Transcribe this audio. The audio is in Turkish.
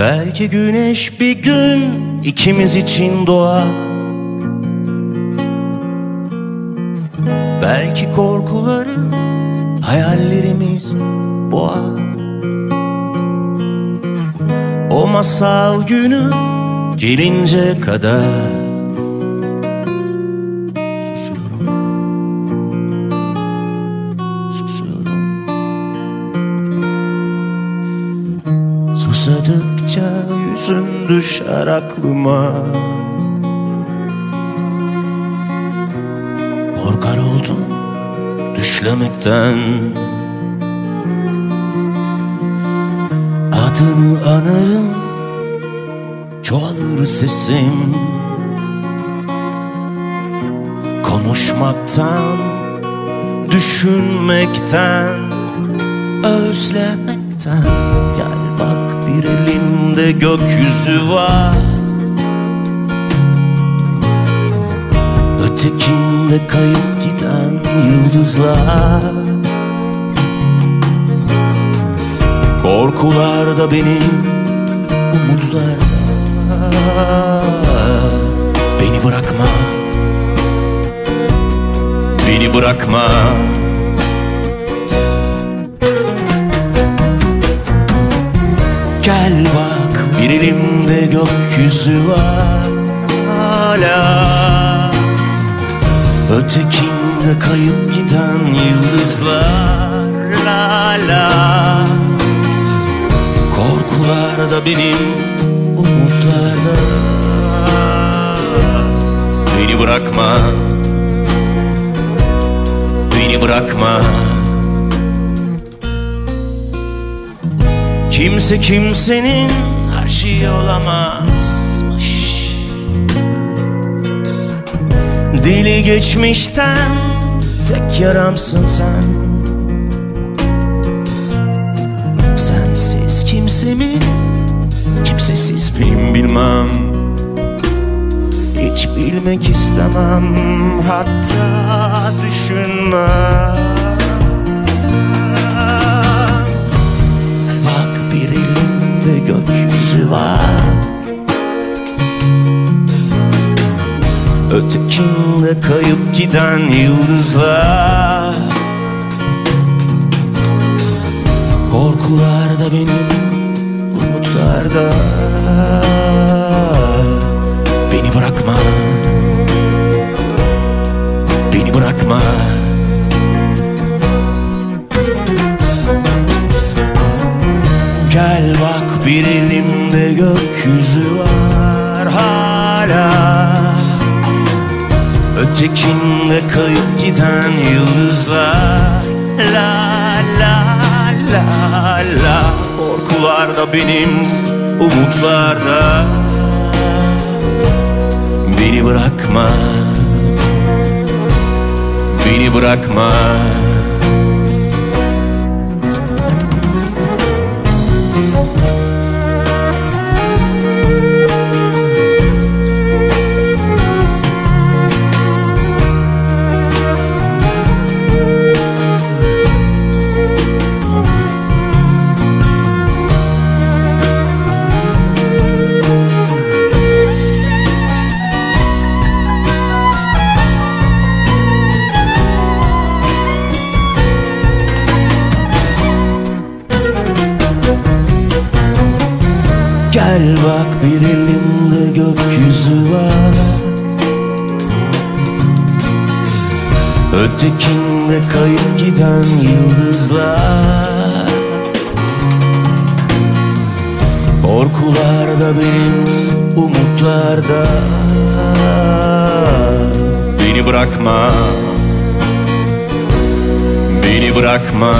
Belki güneş bir gün ikimiz için doğar. Belki korkuları hayallerimiz boğar. O masal günü gelince kadar Susuyorum Yüzün düşer aklıma. Korkar oldum düşlemekten. Adını anarım Çoğalır sesim. Konuşmaktan Düşünmekten Özlemekten. Gel bak bir elimde gökyüzü var. Ötekinde kayıp giden yıldızlar. Korkular da benim umutlar Beni bırakma. Beni bırakma Gel bak bir elimde gökyüzü var. Hala. Ötekinde kayıp giden yıldızlar. La la. Korkular da benim umutlar da. Beni bırakma. Beni bırakma Kimse kimsenin her şeyi olamazmış. Dili geçmişten tek yaramsın sen. Sensiz kimse mi kimsesiz miyim bilmem. Hiç bilmek istemem hatta düşünmem gökyüzü var. Ötekinde kayıp giden yıldızlar. Korkular da benim umutlar da. Beni bırakma. Beni bırakma Gel bak bir elimde gökyüzü var hala. Ötekinde kayıp giden yıldızlar. La la la la. Korkular da benim umutlar da. Beni bırakma. Beni bırakma Gel bak bir elimde gökyüzü var. Ötekinde kayıp giden yıldızlar. Korkular da benim umutlar da Beni bırakma. Beni bırakma